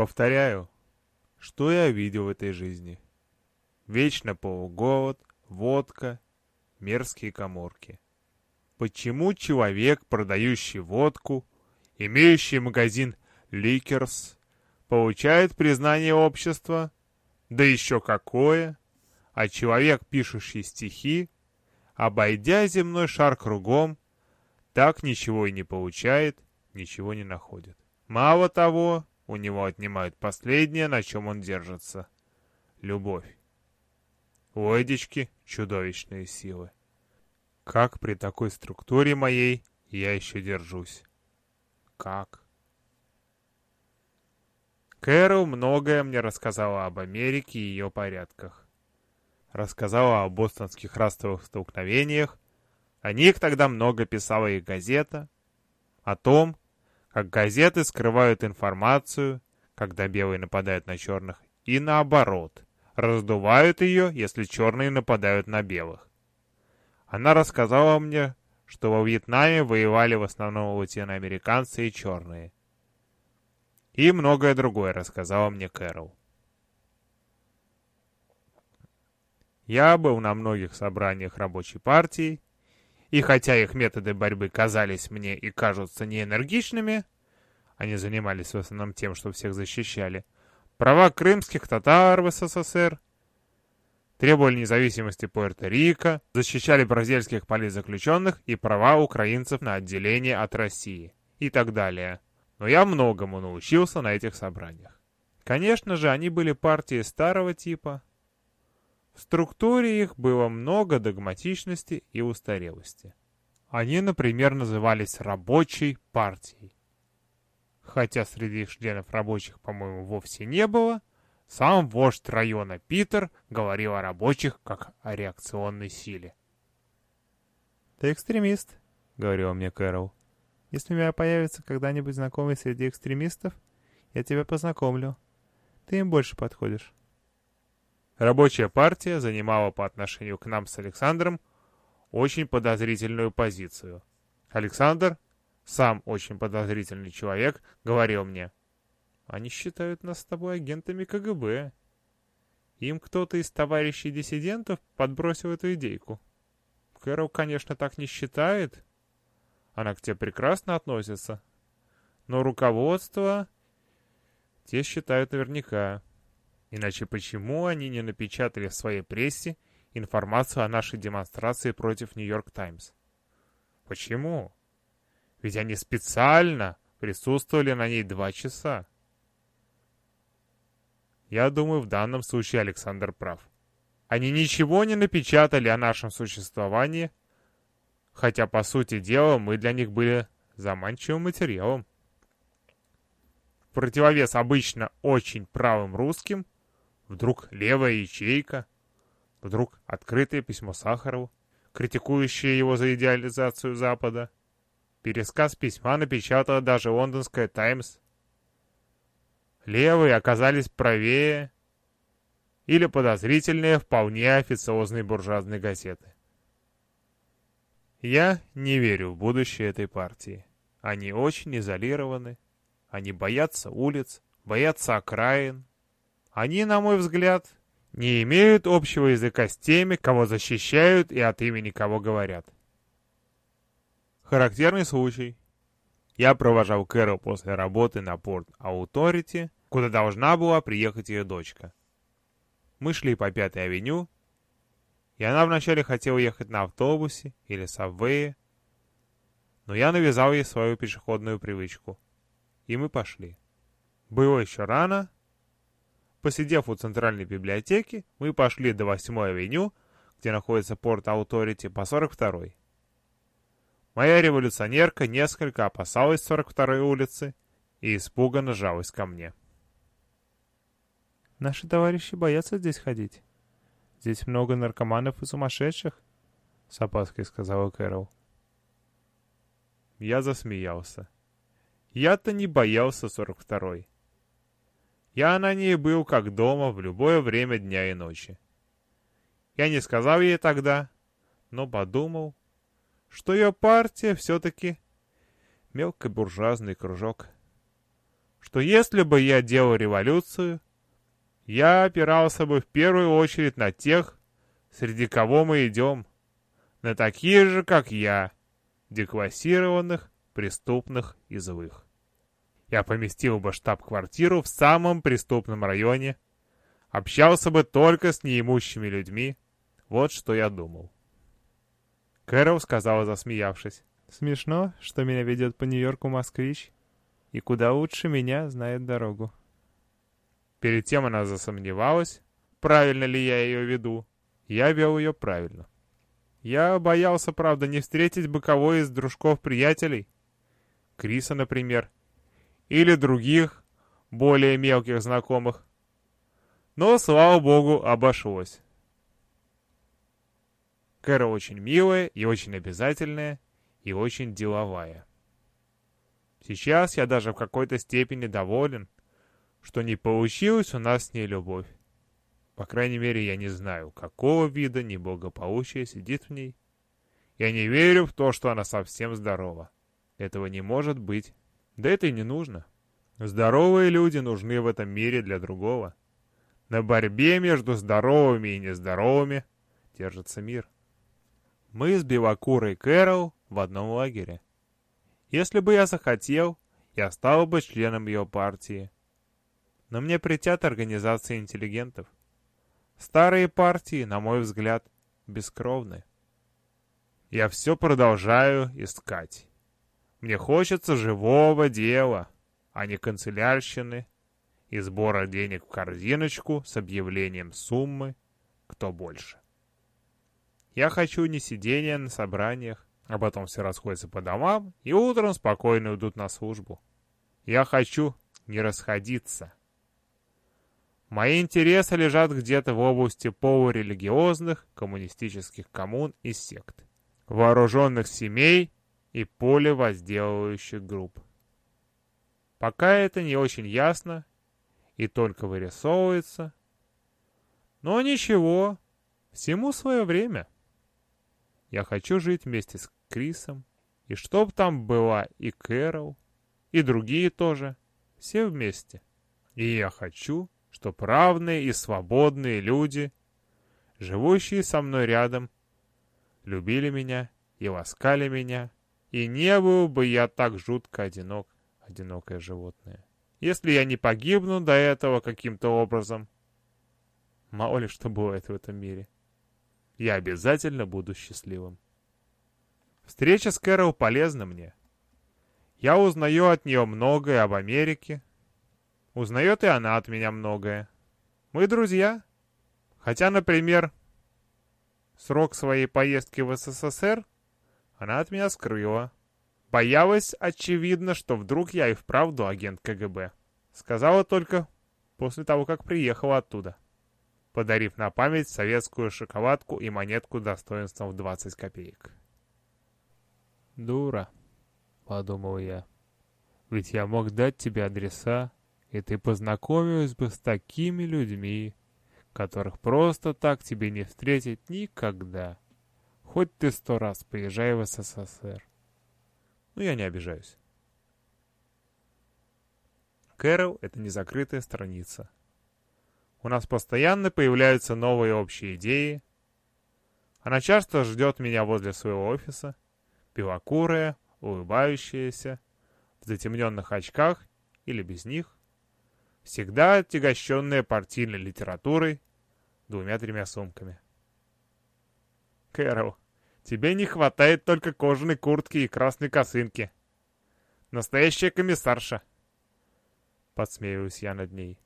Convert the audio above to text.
Повторяю, что я видел в этой жизни. Вечно полуголод, водка, мерзкие коморки. Почему человек, продающий водку, имеющий магазин «Liquors», получает признание общества? Да еще какое! А человек, пишущий стихи, обойдя земной шар кругом, так ничего и не получает, ничего не находит. Мало того, у него отнимают последнее, на чем он держится — любовь. У Эдички чудовищные силы. Как при такой структуре моей я еще держусь? Как? Кэрол многое мне рассказала об Америке и ее порядках. Рассказала о бостонских растовых столкновениях. О них тогда много писала и газета. О том, как газеты скрывают информацию, когда белые нападают на черных, и наоборот, раздувают ее, если черные нападают на белых. Она рассказала мне, что во Вьетнаме воевали в основном латиноамериканцы и черные. И многое другое рассказала мне Кэрол. Я был на многих собраниях рабочей партии, и хотя их методы борьбы казались мне и кажутся неэнергичными, они занимались в основном тем, что всех защищали, права крымских татар в СССР, требовали независимости Пуэрто-Рико, защищали бразильских политзаключенных и права украинцев на отделение от России и так далее но я многому научился на этих собраниях. Конечно же, они были партии старого типа. В структуре их было много догматичности и устарелости. Они, например, назывались рабочей партией. Хотя среди их членов рабочих, по-моему, вовсе не было, сам вождь района Питер говорил о рабочих как о реакционной силе. «Ты экстремист», — говорила мне Кэрол. Если у меня появится когда-нибудь знакомый среди экстремистов, я тебя познакомлю. Ты им больше подходишь. Рабочая партия занимала по отношению к нам с Александром очень подозрительную позицию. Александр, сам очень подозрительный человек, говорил мне, «Они считают нас с тобой агентами КГБ. Им кто-то из товарищей диссидентов подбросил эту идейку. Кэрол, конечно, так не считает, она к тебе прекрасно относится. Но руководство... Те считают наверняка. Иначе почему они не напечатали в своей прессе информацию о нашей демонстрации против Нью-Йорк Таймс? Почему? Ведь они специально присутствовали на ней два часа. Я думаю, в данном случае Александр прав. Они ничего не напечатали о нашем существовании, хотя, по сути дела, мы для них были заманчивым материалом. В противовес обычно очень правым русским, вдруг левая ячейка, вдруг открытое письмо Сахарову, критикующее его за идеализацию Запада. Пересказ письма напечатала даже лондонская «Таймс». Левые оказались правее или подозрительнее вполне официозной буржуазной газеты. Я не верю в будущее этой партии. Они очень изолированы. Они боятся улиц, боятся окраин. Они, на мой взгляд, не имеют общего языка с теми, кого защищают и от имени кого говорят. Характерный случай. Я провожал Кэрол после работы на порт Authority, куда должна была приехать ее дочка. Мы шли по Пятой авеню, и она вначале хотела ехать на автобусе или сабвее, но я навязал ей свою пешеходную привычку. И мы пошли. Было еще рано. Посидев у центральной библиотеки, мы пошли до 8-й авеню, где находится порт Ауторити, по 42-й. Моя революционерка несколько опасалась 42-й улицы и испуганно жалась ко мне. «Наши товарищи боятся здесь ходить», Здесь много наркоманов и сумасшедших, — с опаской сказала Кэрол. Я засмеялся. Я-то не боялся 42-й. Я на ней был как дома в любое время дня и ночи. Я не сказал ей тогда, но подумал, что ее партия все-таки мелкобуржуазный кружок. что если бы я делал революцию, я опирался бы в первую очередь на тех, среди кого мы идем, на такие же, как я, деклассированных, преступных и злых. Я поместил бы штаб-квартиру в самом преступном районе, общался бы только с неимущими людьми. Вот что я думал. Кэрол сказала, засмеявшись. «Смешно, что меня ведет по Нью-Йорку москвич, и куда лучше меня знает дорогу». Перед тем она засомневалась, правильно ли я ее веду. Я вел ее правильно. Я боялся, правда, не встретить бы кого из дружков-приятелей. Криса, например. Или других, более мелких знакомых. Но, слава богу, обошлось. Кэра очень милая и очень обязательная, и очень деловая. Сейчас я даже в какой-то степени доволен, что не получилось у нас с ней любовь. По крайней мере, я не знаю, какого вида неблагополучие сидит в ней. Я не верю в то, что она совсем здорова. Этого не может быть. Да это и не нужно. Здоровые люди нужны в этом мире для другого. На борьбе между здоровыми и нездоровыми держится мир. Мы с Белокурой Кэрол в одном лагере. Если бы я захотел, я стал бы членом ее партии. Но мне притят организации интеллигентов. Старые партии, на мой взгляд, бескровны. Я все продолжаю искать. Мне хочется живого дела, а не канцелярщины и сбора денег в корзиночку с объявлением суммы «Кто больше?». Я хочу не сидения на собраниях, а потом все расходятся по домам и утром спокойно идут на службу. Я хочу не расходиться. Мои интересы лежат где-то в области полурелигиозных коммунистических коммун и сект, вооруженных семей и полевозделывающих групп. Пока это не очень ясно и только вырисовывается. Но ничего, всему свое время. Я хочу жить вместе с Крисом, и чтоб там была и Кэрол, и другие тоже, все вместе. И я хочу, чтоб равные и свободные люди, живущие со мной рядом, любили меня и ласкали меня, и не был бы я так жутко одинок, одинокое животное. Если я не погибну до этого каким-то образом, мало ли что бывает в этом мире, я обязательно буду счастливым. Встреча с Кэрол полезна мне. Я узнаю от нее многое об Америке, Узнает и она от меня многое. Мы друзья. Хотя, например, срок своей поездки в СССР она от меня скрыла. Боялась, очевидно, что вдруг я и вправду агент КГБ. Сказала только после того, как приехала оттуда, подарив на память советскую шоколадку и монетку достоинством в 20 копеек. «Дура», — подумал я, — «ведь я мог дать тебе адреса, и ты познакомилась бы с такими людьми, которых просто так тебе не встретить никогда. Хоть ты сто раз поезжай в СССР. Ну, я не обижаюсь. Кэрол — это не закрытая страница. У нас постоянно появляются новые общие идеи. Она часто ждет меня возле своего офиса, белокурая, улыбающаяся, в затемненных очках или без них всегда отягощенная партийной литературой, двумя-тремя сумками. Кэрол, тебе не хватает только кожаной куртки и красной косынки. Настоящая комиссарша. Подсмеиваюсь я над ней.